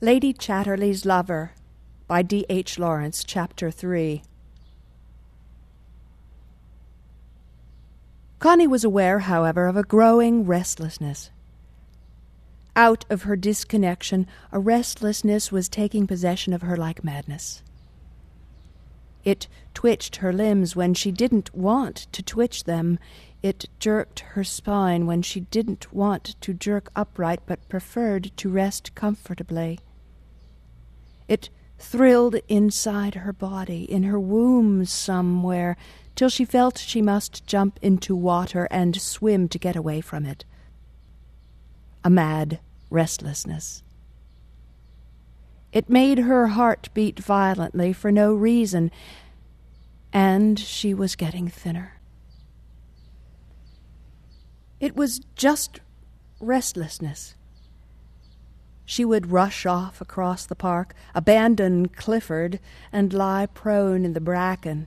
Lady Chatterley's Lover by D. H. Lawrence, Chapter 3. Connie was aware, however, of a growing restlessness. Out of her disconnection, a restlessness was taking possession of her like madness. It twitched her limbs when she didn't want to twitch them. It jerked her spine when she didn't want to jerk upright but preferred to rest comfortably. It thrilled inside her body, in her womb somewhere, till she felt she must jump into water and swim to get away from it. A mad restlessness. It made her heart beat violently for no reason, and she was getting thinner. It was just restlessness. She would rush off across the park, abandon Clifford, and lie prone in the bracken.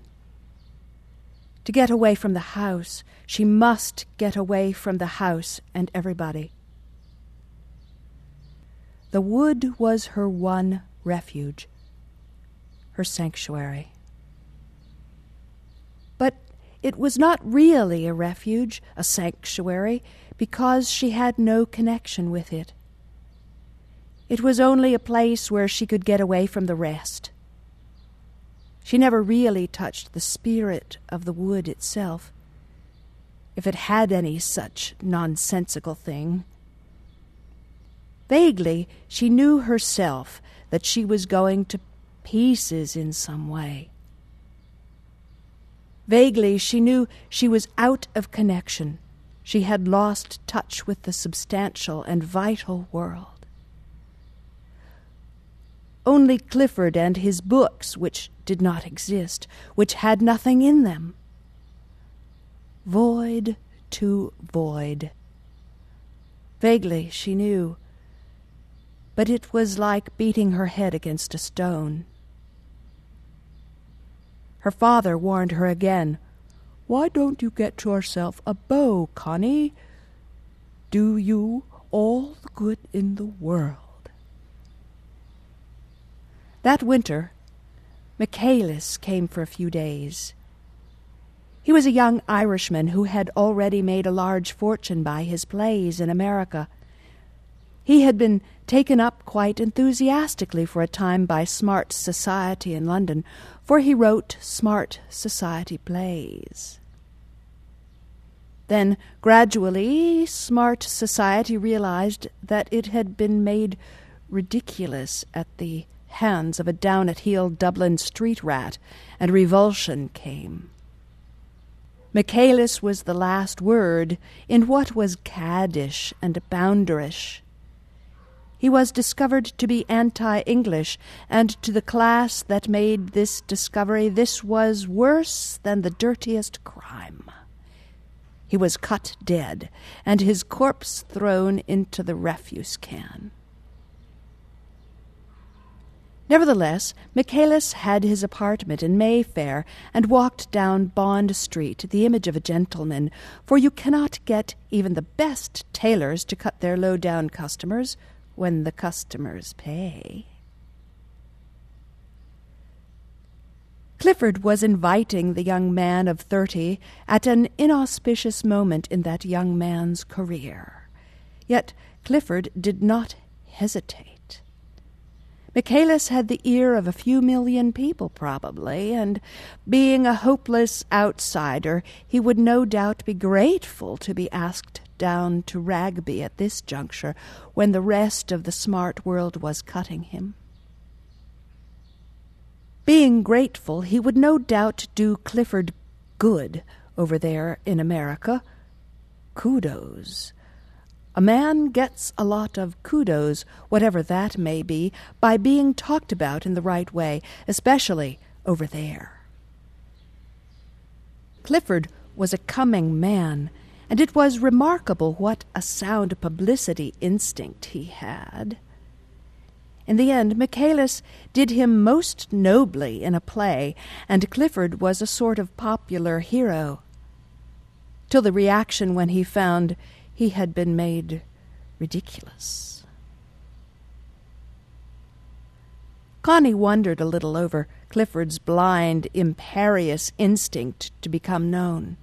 To get away from the house, she must get away from the house and everybody. The wood was her one refuge, her sanctuary. But it was not really a refuge, a sanctuary, because she had no connection with it. It was only a place where she could get away from the rest. She never really touched the spirit of the wood itself, if it had any such nonsensical thing. Vaguely, she knew herself that she was going to pieces in some way. Vaguely, she knew she was out of connection. She had lost touch with the substantial and vital world. Only Clifford and his books, which did not exist, which had nothing in them. Void to void. Vaguely, she knew but it was like beating her head against a stone. Her father warned her again. Why don't you get yourself a beau, Connie? Do you all the good in the world. That winter, Michaelis came for a few days. He was a young Irishman who had already made a large fortune by his plays in America. He had been taken up quite enthusiastically for a time by smart society in London, for he wrote smart society plays. Then, gradually, smart society realized that it had been made ridiculous at the hands of a down at heel Dublin street rat, and revulsion came. Michaelis was the last word in what was caddish and boundarish he was discovered to be anti English, and to the class that made this discovery, this was worse than the dirtiest crime. He was cut dead, and his corpse thrown into the refuse can. Nevertheless, Michaelis had his apartment in Mayfair and walked down Bond Street, the image of a gentleman, for you cannot get even the best tailors to cut their low down customers when the customers pay. Clifford was inviting the young man of thirty at an inauspicious moment in that young man's career. Yet Clifford did not hesitate. Michaelis had the ear of a few million people, probably, and being a hopeless outsider, he would no doubt be grateful to be asked down to Wragby at this juncture when the rest of the smart world was cutting him. Being grateful, he would no doubt do Clifford good over there in America. Kudos. A man gets a lot of kudos, whatever that may be, by being talked about in the right way, especially over there. Clifford was a coming man, and it was remarkable what a sound publicity instinct he had. In the end, Michaelis did him most nobly in a play, and Clifford was a sort of popular hero. Till the reaction when he found he had been made ridiculous. Connie wondered a little over Clifford's blind, imperious instinct to become known.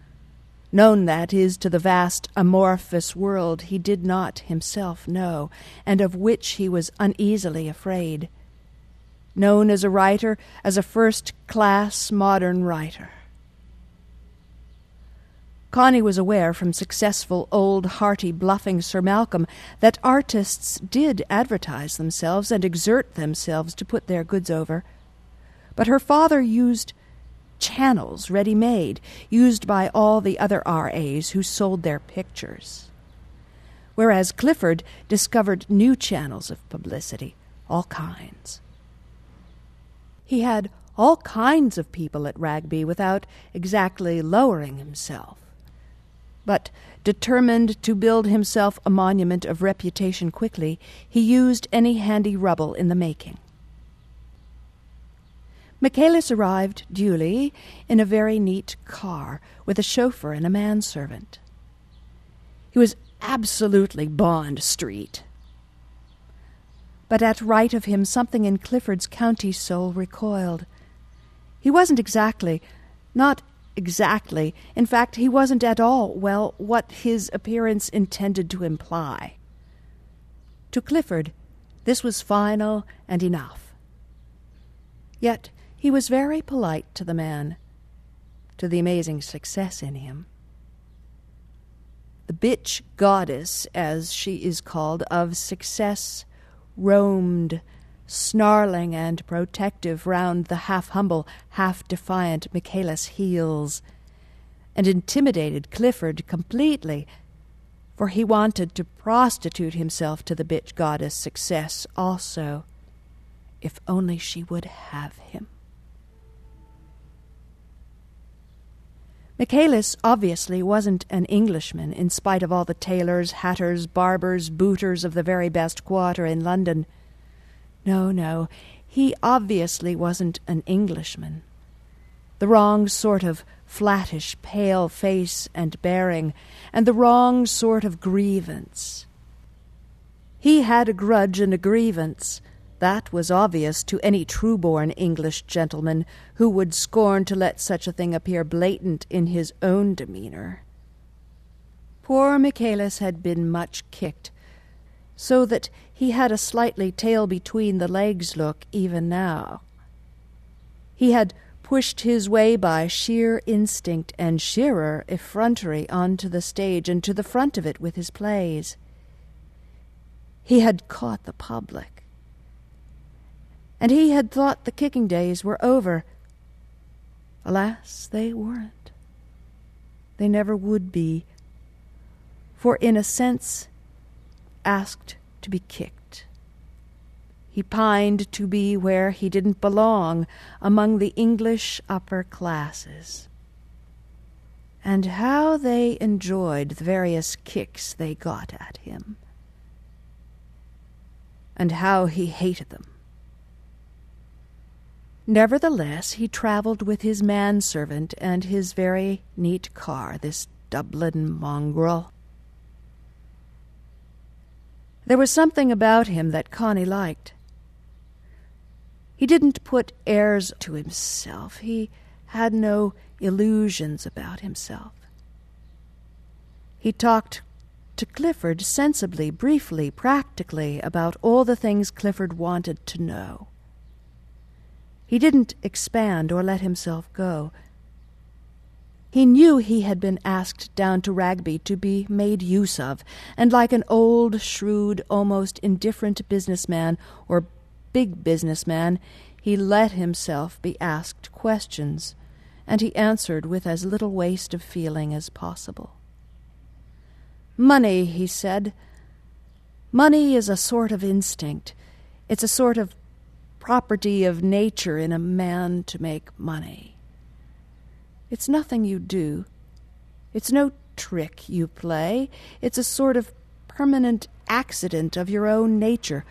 Known, that is, to the vast, amorphous world he did not himself know, and of which he was uneasily afraid. Known as a writer, as a first class modern writer. Connie was aware from successful, old, hearty, bluffing Sir Malcolm that artists did advertise themselves and exert themselves to put their goods over. But her father used channels ready made, used by all the other RAs who sold their pictures. Whereas Clifford discovered new channels of publicity, all kinds. He had all kinds of people at Wragby without exactly lowering himself but determined to build himself a monument of reputation quickly, he used any handy rubble in the making. Michaelis arrived duly in a very neat car with a chauffeur and a manservant. He was absolutely Bond Street. But at right of him something in Clifford's county soul recoiled. He wasn't exactly, not exactly. In fact, he wasn't at all, well, what his appearance intended to imply. To Clifford, this was final and enough. Yet he was very polite to the man, to the amazing success in him. The bitch goddess, as she is called, of success roamed snarling and protective round the half humble, half defiant Michaelis' heels, and intimidated Clifford completely, for he wanted to prostitute himself to the bitch goddess success also, if only she would have him. Michaelis obviously wasn't an Englishman, in spite of all the tailors, hatters, barbers, booters of the very best quarter in London. No, no, he obviously wasn't an Englishman. The wrong sort of flattish, pale face and bearing, and the wrong sort of grievance. He had a grudge and a grievance. That was obvious to any true born English gentleman who would scorn to let such a thing appear blatant in his own demeanor. Poor Michaelis had been much kicked, so that he had a slightly tail between the legs look even now. He had pushed his way by sheer instinct and sheerer effrontery onto the stage and to the front of it with his plays. He had caught the public. And he had thought the kicking days were over. Alas, they weren't. They never would be. For in a sense, asked to be kicked. He pined to be where he didn't belong, among the English upper classes. And how they enjoyed the various kicks they got at him. And how he hated them. Nevertheless, he travelled with his manservant and his very neat car, this Dublin mongrel. There was something about him that Connie liked. He didn't put airs to himself. He had no illusions about himself. He talked to Clifford sensibly, briefly, practically about all the things Clifford wanted to know. He didn't expand or let himself go. He knew he had been asked down to Wragby to be made use of, and like an old, shrewd, almost indifferent businessman or big businessman, he let himself be asked questions, and he answered with as little waste of feeling as possible. Money, he said. Money is a sort of instinct. It's a sort of property of nature in a man to make money. It's nothing you do. It's no trick you play. It's a sort of permanent accident of your own nature.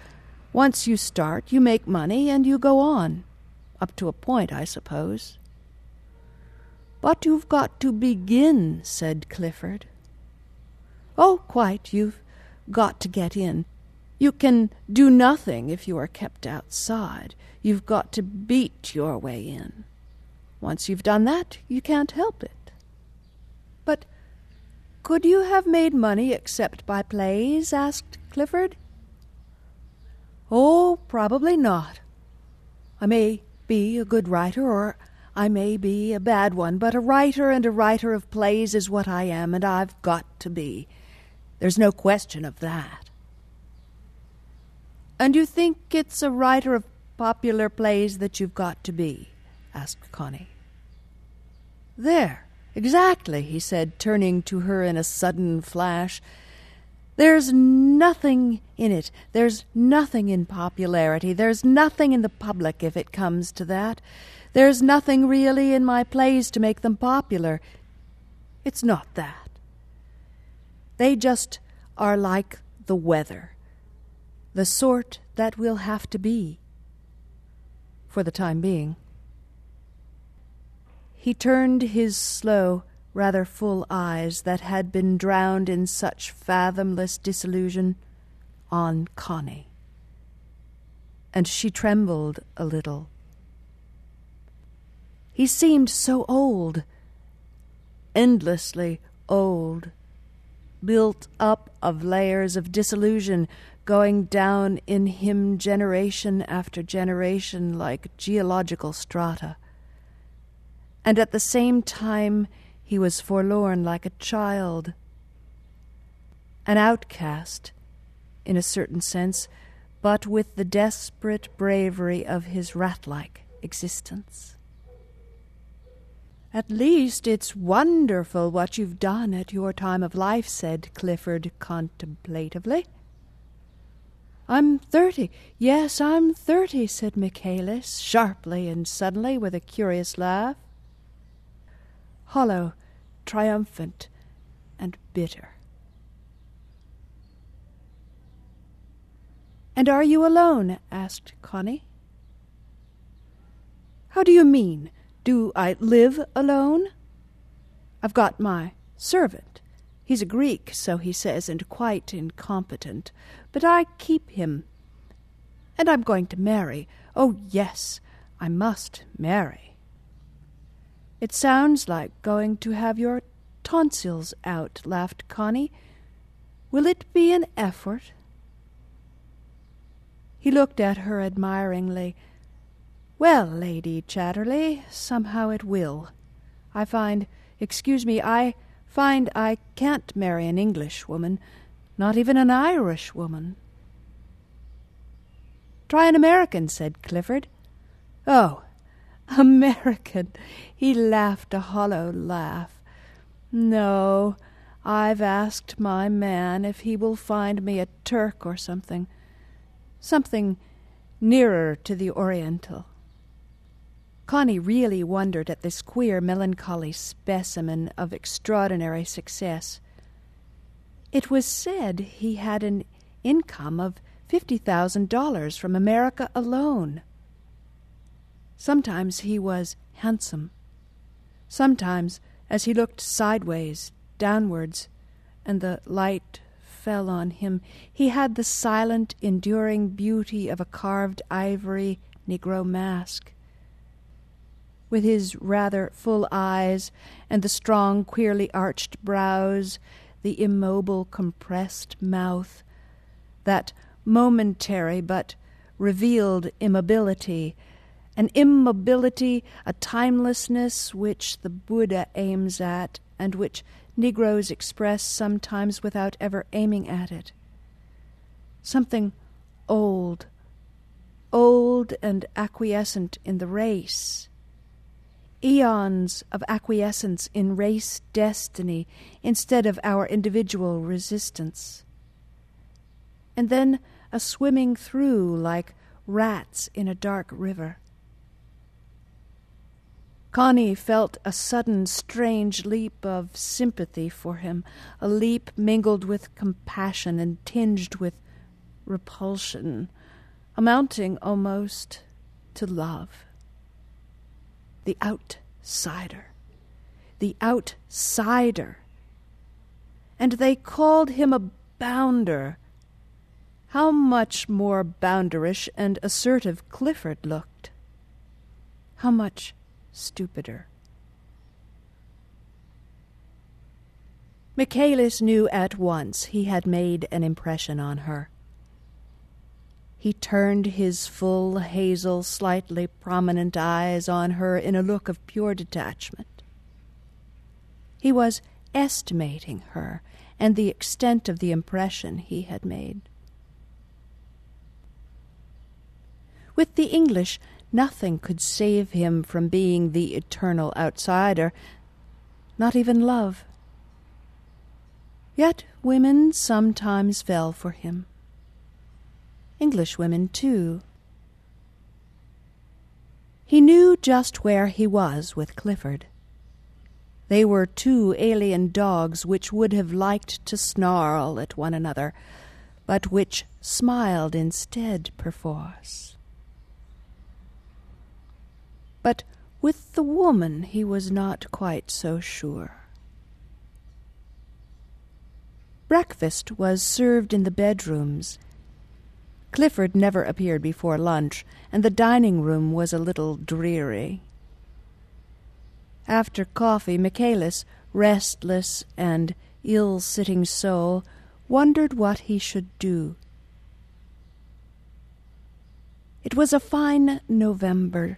Once you start, you make money and you go on. Up to a point, I suppose. But you've got to begin, said Clifford. Oh, quite. You've got to get in. You can do nothing if you are kept outside. You've got to beat your way in. Once you've done that, you can't help it. But could you have made money except by plays? asked Clifford. Oh, probably not. I may be a good writer, or I may be a bad one, but a writer and a writer of plays is what I am, and I've got to be. There's no question of that. And you think it's a writer of popular plays that you've got to be? asked Connie. There, exactly, he said, turning to her in a sudden flash. There's nothing in it. There's nothing in popularity. There's nothing in the public, if it comes to that. There's nothing really in my plays to make them popular. It's not that. They just are like the weather the sort that will have to be for the time being. He turned his slow, rather full eyes that had been drowned in such fathomless disillusion on Connie. And she trembled a little. He seemed so old, endlessly old, built up of layers of disillusion going down in him generation after generation like geological strata. And at the same time, he was forlorn like a child, an outcast, in a certain sense, but with the desperate bravery of his rat like existence. At least it's wonderful what you've done at your time of life, said Clifford contemplatively. I'm thirty. Yes, I'm thirty, said Michaelis, sharply and suddenly, with a curious laugh. Hollow, triumphant, and bitter. And are you alone? asked Connie. How do you mean? Do I live alone? I've got my servant. He's a Greek, so he says, and quite incompetent, but I keep him. And I'm going to marry. Oh, yes, I must marry. It sounds like going to have your tonsils out, laughed Connie. Will it be an effort? He looked at her admiringly. Well, Lady Chatterley, somehow it will. I find, excuse me, I find I can't marry an English woman, not even an Irish woman. Try an American, said Clifford. Oh, American! He laughed a hollow laugh. No, I've asked my man if he will find me a Turk or something, something nearer to the Oriental. Connie really wondered at this queer, melancholy specimen of extraordinary success. It was said he had an income of fifty thousand dollars from America alone. Sometimes he was handsome. Sometimes, as he looked sideways, downwards, and the light fell on him, he had the silent, enduring beauty of a carved ivory Negro mask. With his rather full eyes and the strong, queerly arched brows, the immobile, compressed mouth, that momentary but revealed immobility, an immobility, a timelessness which the Buddha aims at, and which Negroes express sometimes without ever aiming at it. Something old, old and acquiescent in the race, eons of acquiescence in race destiny instead of our individual resistance. And then a swimming through like rats in a dark river. Connie felt a sudden strange leap of sympathy for him, a leap mingled with compassion and tinged with repulsion, amounting almost to love the outsider. The outsider. And they called him a bounder. how much more bounderish and assertive Clifford looked. How much stupider. Michaelis knew at once he had made an impression on her. He turned his full, hazel, slightly prominent eyes on her in a look of pure detachment. He was estimating her and the extent of the impression he had made. With the English, nothing could save him from being the eternal outsider, not even love. Yet women sometimes fell for him. English women, too. He knew just where he was with Clifford. They were two alien dogs which would have liked to snarl at one another, but which smiled instead, perforce. But with the woman he was not quite so sure. Breakfast was served in the bedrooms. Clifford never appeared before lunch, and the dining room was a little dreary. After coffee, Michaelis, restless and ill sitting soul, wondered what he should do. It was a fine November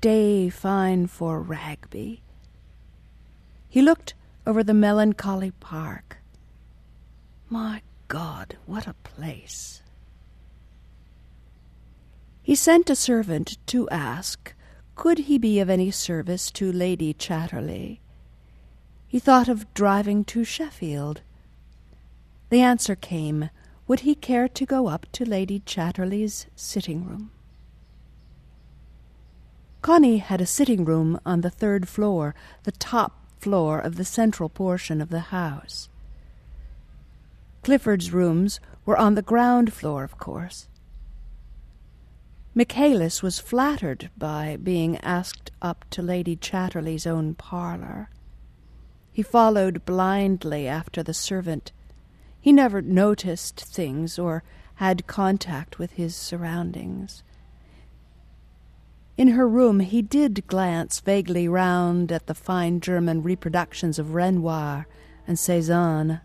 day fine for Wragby. He looked over the melancholy park. My God, what a place! He sent a servant to ask could he be of any service to Lady Chatterley. He thought of driving to Sheffield. The answer came would he care to go up to Lady Chatterley's sitting room? Connie had a sitting room on the third floor, the top floor of the central portion of the house. Clifford's rooms were on the ground floor, of course. Michaelis was flattered by being asked up to Lady Chatterley's own parlour. He followed blindly after the servant. He never noticed things or had contact with his surroundings. In her room he did glance vaguely round at the fine German reproductions of Renoir and Cezanne.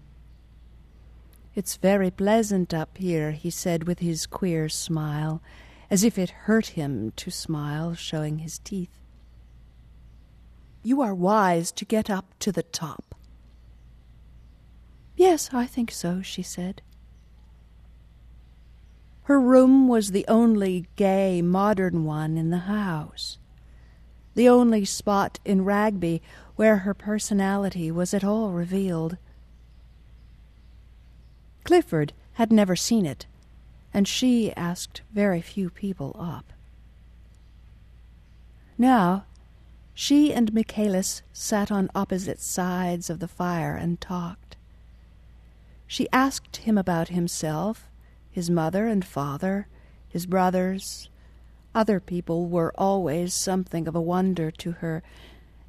It's very pleasant up here, he said with his queer smile, as if it hurt him to smile, showing his teeth. You are wise to get up to the top. Yes, I think so, she said. Her room was the only gay, modern one in the house, the only spot in Wragby where her personality was at all revealed. Clifford had never seen it, and she asked very few people up. Now, she and Michaelis sat on opposite sides of the fire and talked. She asked him about himself his mother and father, his brothers. Other people were always something of a wonder to her,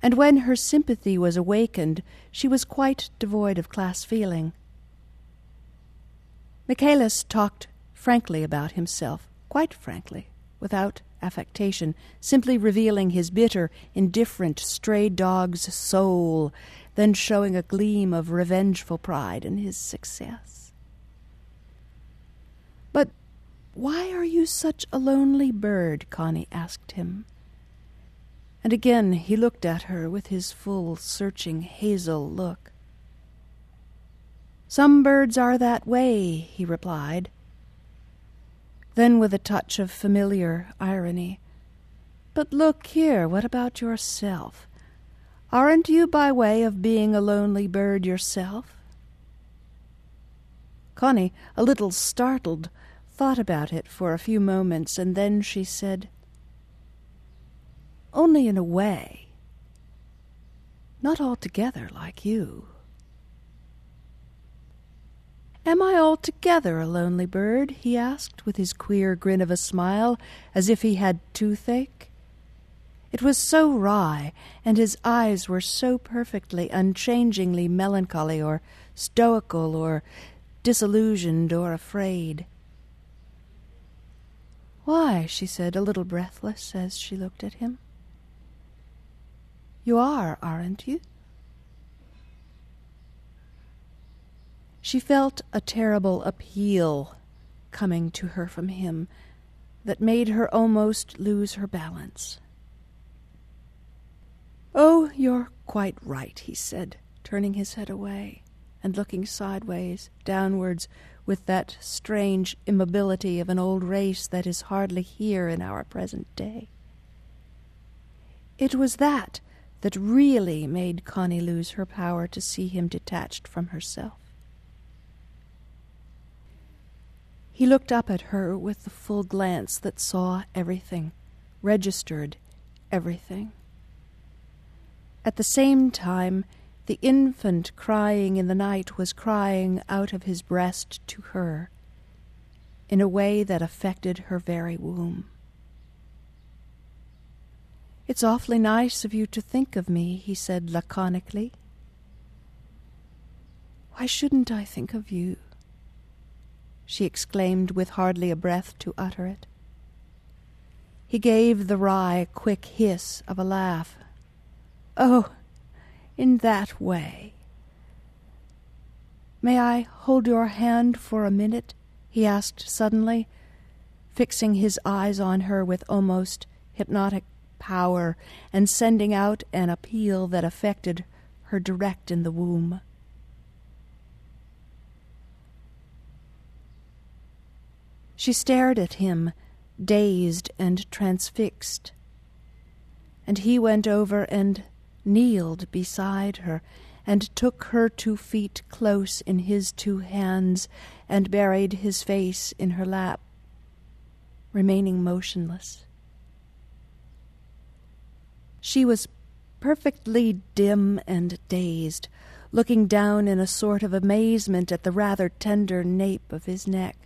and when her sympathy was awakened, she was quite devoid of class feeling. Michaelis talked frankly about himself, quite frankly, without affectation, simply revealing his bitter, indifferent, stray dog's soul, then showing a gleam of revengeful pride in his success. But why are you such a lonely bird? Connie asked him. And again he looked at her with his full, searching, hazel look. Some birds are that way, he replied. Then, with a touch of familiar irony, But look here, what about yourself? Aren't you by way of being a lonely bird yourself? Connie, a little startled, thought about it for a few moments, and then she said, Only in a way. Not altogether like you. Am I altogether a lonely bird? he asked, with his queer grin of a smile, as if he had toothache. It was so wry, and his eyes were so perfectly, unchangingly melancholy or stoical or disillusioned or afraid. Why, she said, a little breathless as she looked at him. You are, aren't you? She felt a terrible appeal coming to her from him that made her almost lose her balance. Oh, you're quite right, he said, turning his head away and looking sideways, downwards, with that strange immobility of an old race that is hardly here in our present day. It was that that really made Connie lose her power to see him detached from herself. He looked up at her with the full glance that saw everything, registered everything. At the same time, the infant crying in the night was crying out of his breast to her in a way that affected her very womb. It's awfully nice of you to think of me, he said laconically. Why shouldn't I think of you? She exclaimed with hardly a breath to utter it. He gave the wry, quick hiss of a laugh. Oh, in that way. May I hold your hand for a minute? he asked suddenly, fixing his eyes on her with almost hypnotic power and sending out an appeal that affected her direct in the womb. She stared at him, dazed and transfixed. And he went over and kneeled beside her and took her two feet close in his two hands and buried his face in her lap, remaining motionless. She was perfectly dim and dazed, looking down in a sort of amazement at the rather tender nape of his neck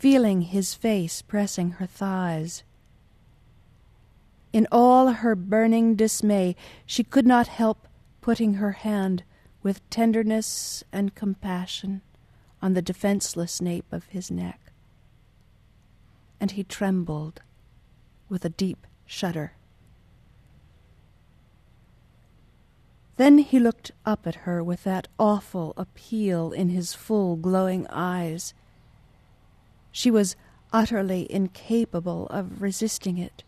feeling his face pressing her thighs. In all her burning dismay, she could not help putting her hand with tenderness and compassion on the defenseless nape of his neck. And he trembled with a deep shudder. Then he looked up at her with that awful appeal in his full glowing eyes she was utterly incapable of resisting it.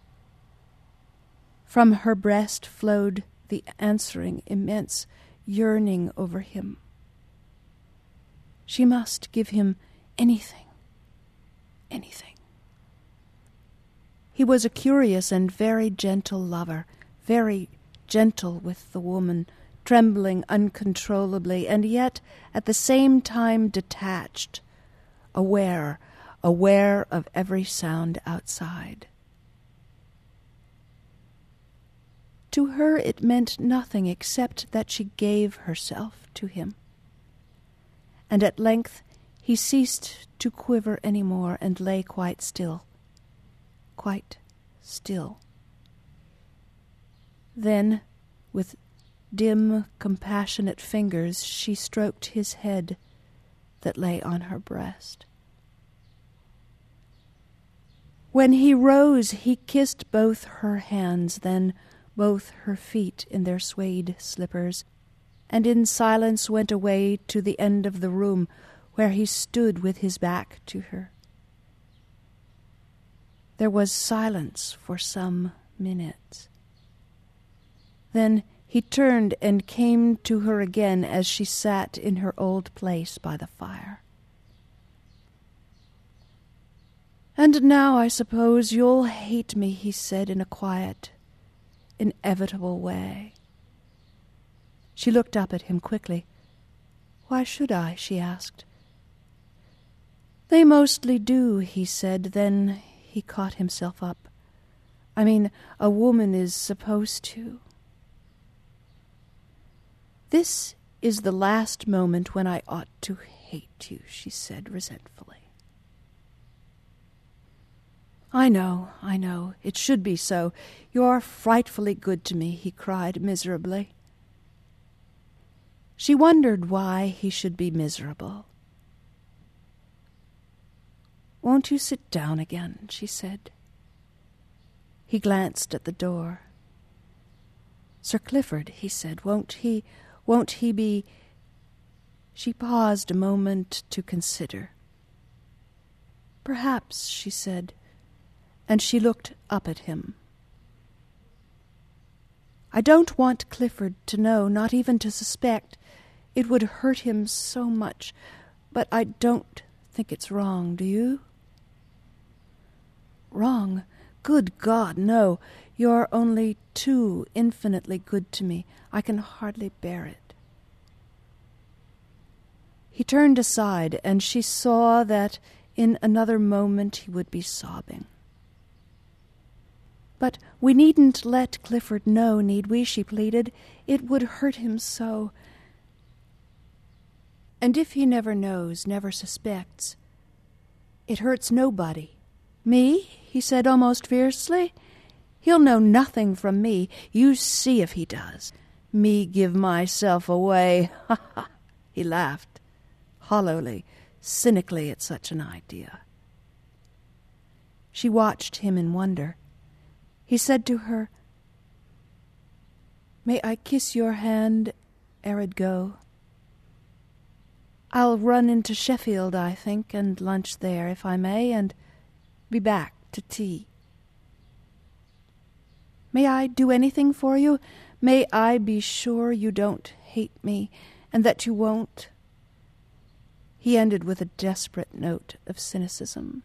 From her breast flowed the answering immense yearning over him. She must give him anything, anything. He was a curious and very gentle lover, very gentle with the woman, trembling uncontrollably, and yet at the same time detached, aware aware of every sound outside. To her it meant nothing except that she gave herself to him. And at length he ceased to quiver any more and lay quite still, quite still. Then, with dim, compassionate fingers, she stroked his head that lay on her breast. When he rose, he kissed both her hands, then both her feet in their suede slippers, and in silence went away to the end of the room where he stood with his back to her. There was silence for some minutes. Then he turned and came to her again as she sat in her old place by the fire. And now I suppose you'll hate me, he said in a quiet, inevitable way. She looked up at him quickly. Why should I? she asked. They mostly do, he said. Then he caught himself up. I mean, a woman is supposed to. This is the last moment when I ought to hate you, she said resentfully. I know, I know. It should be so. You're frightfully good to me, he cried miserably. She wondered why he should be miserable. Won't you sit down again? she said. He glanced at the door. Sir Clifford, he said, won't he, won't he be. She paused a moment to consider. Perhaps, she said, and she looked up at him. I don't want Clifford to know, not even to suspect. It would hurt him so much, but I don't think it's wrong, do you? Wrong? Good God, no. You're only too infinitely good to me. I can hardly bear it. He turned aside, and she saw that in another moment he would be sobbing. But we needn't let Clifford know, need we? she pleaded. It would hurt him so. And if he never knows, never suspects, it hurts nobody. Me? he said almost fiercely. He'll know nothing from me. You see if he does. Me give myself away. Ha ha! He laughed, hollowly, cynically at such an idea. She watched him in wonder. He said to her, May I kiss your hand ere it go? I'll run into Sheffield, I think, and lunch there, if I may, and be back to tea. May I do anything for you? May I be sure you don't hate me, and that you won't? He ended with a desperate note of cynicism.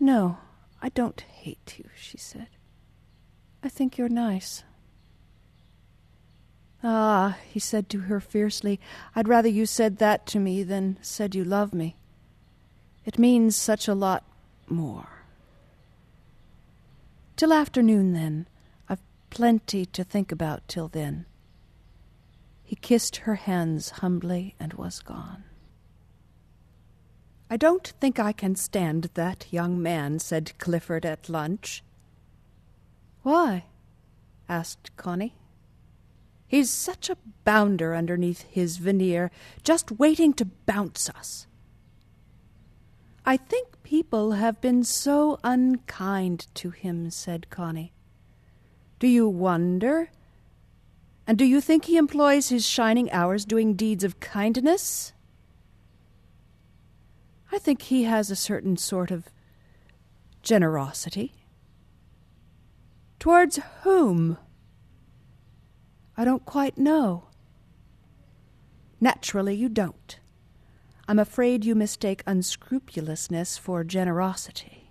No, I don't hate you, she said. I think you're nice. Ah, he said to her fiercely, I'd rather you said that to me than said you love me. It means such a lot more. Till afternoon, then. I've plenty to think about till then. He kissed her hands humbly and was gone. I don't think I can stand that young man, said Clifford at lunch. Why? asked Connie. He's such a bounder underneath his veneer, just waiting to bounce us. I think people have been so unkind to him, said Connie. Do you wonder? And do you think he employs his shining hours doing deeds of kindness? I think he has a certain sort of generosity. Towards whom? I don't quite know. Naturally, you don't. I'm afraid you mistake unscrupulousness for generosity.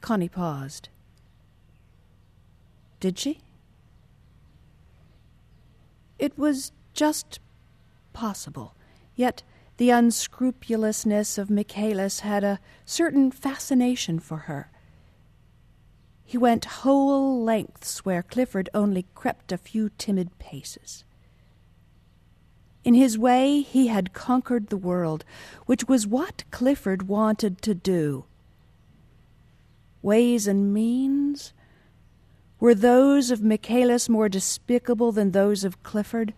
Connie paused. Did she? It was just possible, yet the unscrupulousness of Michaelis had a certain fascination for her. He went whole lengths where Clifford only crept a few timid paces. In his way, he had conquered the world, which was what Clifford wanted to do. Ways and means? Were those of Michaelis more despicable than those of Clifford?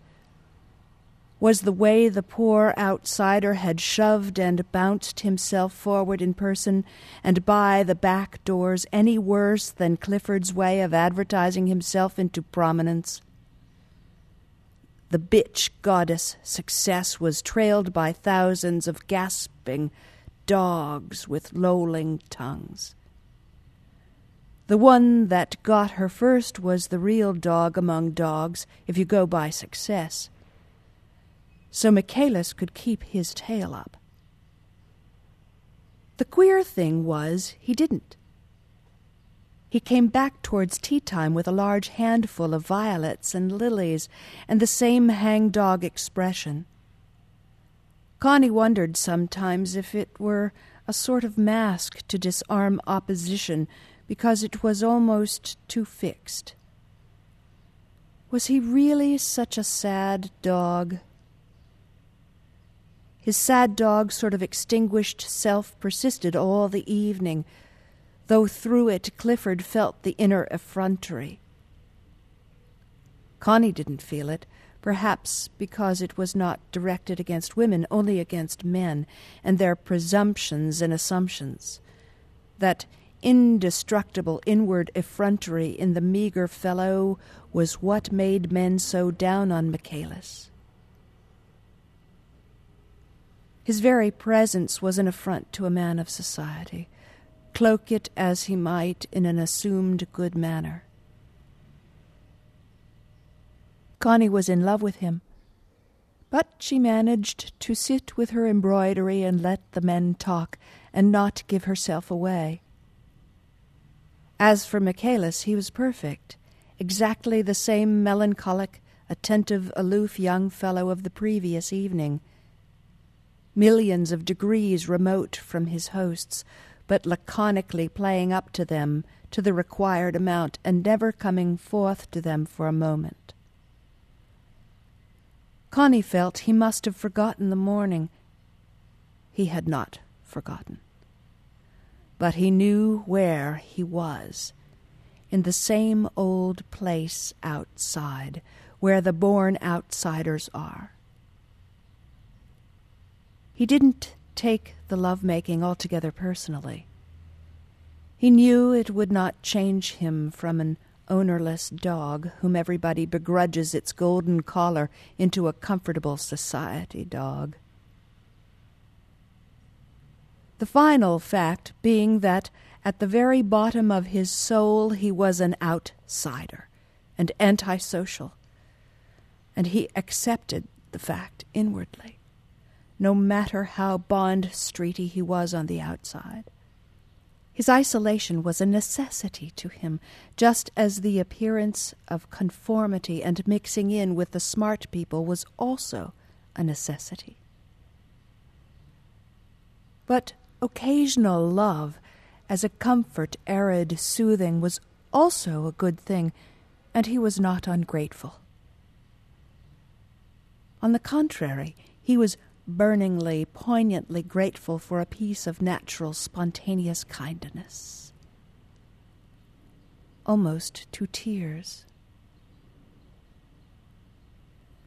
Was the way the poor outsider had shoved and bounced himself forward in person and by the back doors any worse than Clifford's way of advertising himself into prominence? The bitch goddess success was trailed by thousands of gasping dogs with lolling tongues. The one that got her first was the real dog among dogs, if you go by success so Michaelis could keep his tail up. The queer thing was he didn't. He came back towards tea time with a large handful of violets and lilies and the same hangdog expression. Connie wondered sometimes if it were a sort of mask to disarm opposition because it was almost too fixed. Was he really such a sad dog? His sad dog sort of extinguished self persisted all the evening, though through it Clifford felt the inner effrontery. Connie didn't feel it. perhaps because it was not directed against women, only against men, and their presumptions and assumptions. That indestructible inward effrontery in the meagre fellow was what made men so down on Michaelis. His very presence was an affront to a man of society, cloak it as he might in an assumed good manner. Connie was in love with him, but she managed to sit with her embroidery and let the men talk and not give herself away. As for Michaelis, he was perfect, exactly the same melancholic, attentive, aloof young fellow of the previous evening millions of degrees remote from his hosts, but laconically playing up to them to the required amount and never coming forth to them for a moment. Connie felt he must have forgotten the morning. He had not forgotten. But he knew where he was, in the same old place outside, where the born outsiders are. He didn't take the love-making altogether personally. He knew it would not change him from an ownerless dog whom everybody begrudges its golden collar into a comfortable society dog. The final fact being that at the very bottom of his soul he was an outsider and antisocial, and he accepted the fact inwardly no matter how Bond Streety he was on the outside. His isolation was a necessity to him, just as the appearance of conformity and mixing in with the smart people was also a necessity. But occasional love, as a comfort, arid, soothing, was also a good thing, and he was not ungrateful. On the contrary, he was burningly, poignantly grateful for a piece of natural, spontaneous kindness. Almost to tears.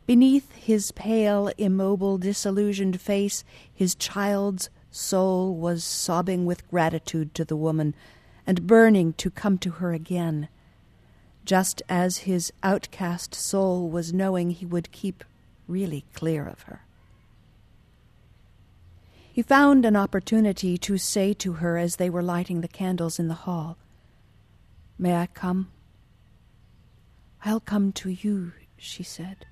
Beneath his pale, immobile, disillusioned face, his child's soul was sobbing with gratitude to the woman and burning to come to her again, just as his outcast soul was knowing he would keep really clear of her. He found an opportunity to say to her as they were lighting the candles in the hall, May I come? I'll come to you, she said.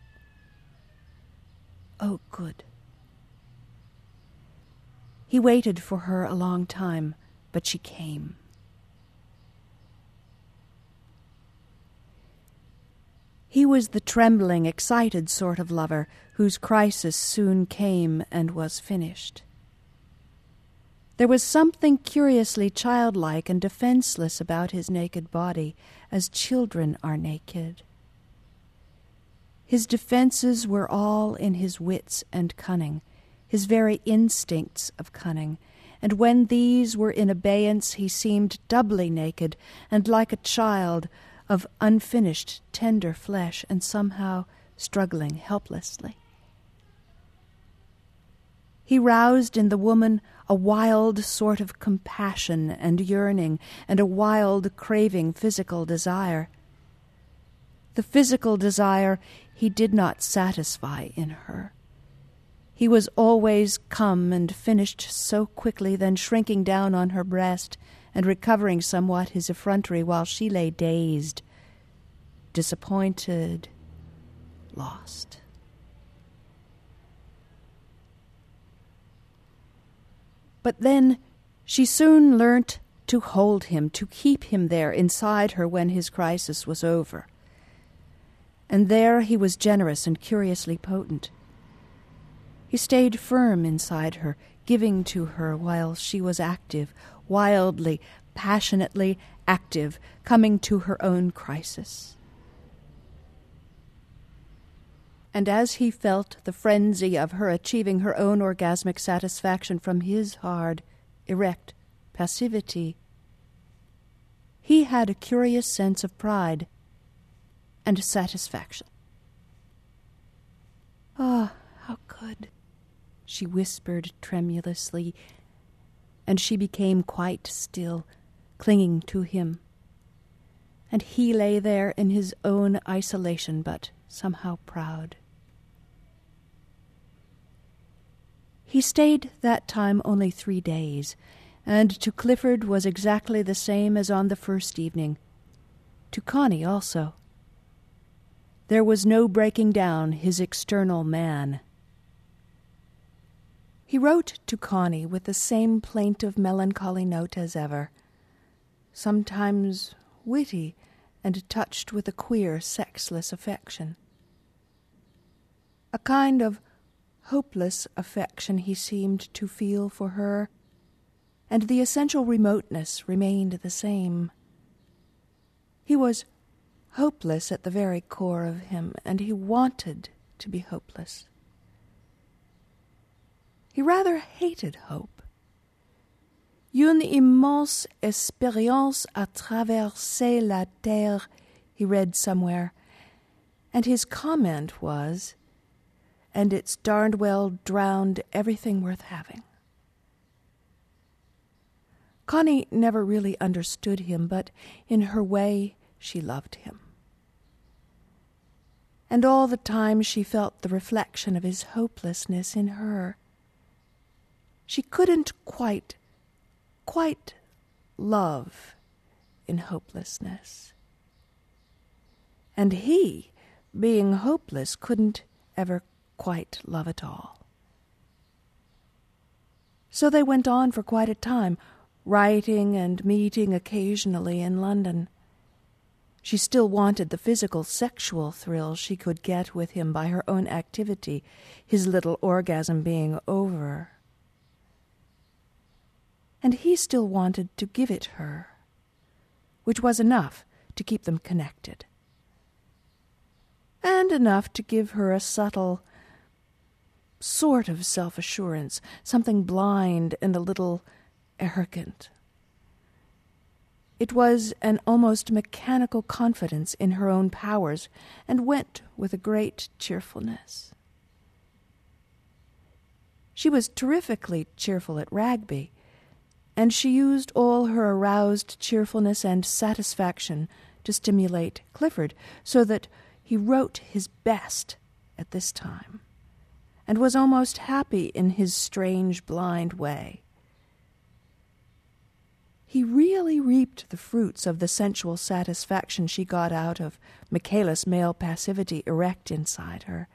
Oh, good. He waited for her a long time, but she came. He was the trembling, excited sort of lover whose crisis soon came and was finished. There was something curiously childlike and defenseless about his naked body, as children are naked. His defenses were all in his wits and cunning, his very instincts of cunning, and when these were in abeyance he seemed doubly naked and like a child of unfinished, tender flesh, and somehow struggling helplessly. He roused in the woman a wild sort of compassion and yearning, and a wild, craving physical desire. The physical desire he did not satisfy in her. He was always come and finished so quickly, then shrinking down on her breast and recovering somewhat his effrontery while she lay dazed, disappointed, lost. But then she soon learnt to hold him, to keep him there inside her when his crisis was over. And there he was generous and curiously potent. He stayed firm inside her, giving to her while she was active, wildly, passionately active, coming to her own crisis. And as he felt the frenzy of her achieving her own orgasmic satisfaction from his hard, erect passivity, he had a curious sense of pride and satisfaction. Ah, oh, how good, she whispered tremulously, and she became quite still, clinging to him. And he lay there in his own isolation, but somehow proud. He stayed that time only three days, and to Clifford was exactly the same as on the first evening. To Connie also. There was no breaking down his external man. He wrote to Connie with the same plaintive, melancholy note as ever, sometimes witty and touched with a queer, sexless affection. A kind of hopeless affection he seemed to feel for her, and the essential remoteness remained the same. He was hopeless at the very core of him, and he wanted to be hopeless. He rather hated hope. Une immense expérience a traversé la terre, he read somewhere, and his comment was, and it's darned well drowned everything worth having. Connie never really understood him, but in her way she loved him and all the time she felt the reflection of his hopelessness in her. She couldn't quite, quite love in hopelessness. And he, being hopeless, couldn't ever quite love at all. So they went on for quite a time, writing and meeting occasionally in London. She still wanted the physical, sexual thrill she could get with him by her own activity, his little orgasm being over. And he still wanted to give it her, which was enough to keep them connected, and enough to give her a subtle sort of self assurance, something blind and a little arrogant. It was an almost mechanical confidence in her own powers, and went with a great cheerfulness. She was terrifically cheerful at Wragby, and she used all her aroused cheerfulness and satisfaction to stimulate Clifford, so that he wrote his best at this time, and was almost happy in his strange blind way he really reaped the fruits of the sensual satisfaction she got out of Michaelis's male passivity erect inside her.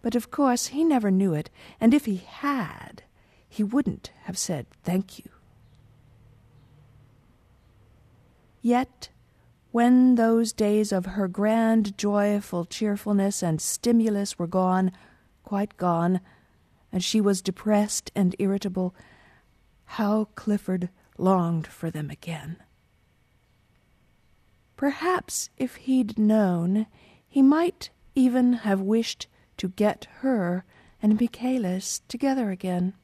But of course he never knew it, and if he had, he wouldn't have said thank you. Yet, when those days of her grand, joyful cheerfulness and stimulus were gone, quite gone, and she was depressed and irritable, how Clifford longed for them again. Perhaps if he'd known, he might even have wished to get her and Michaelis together again.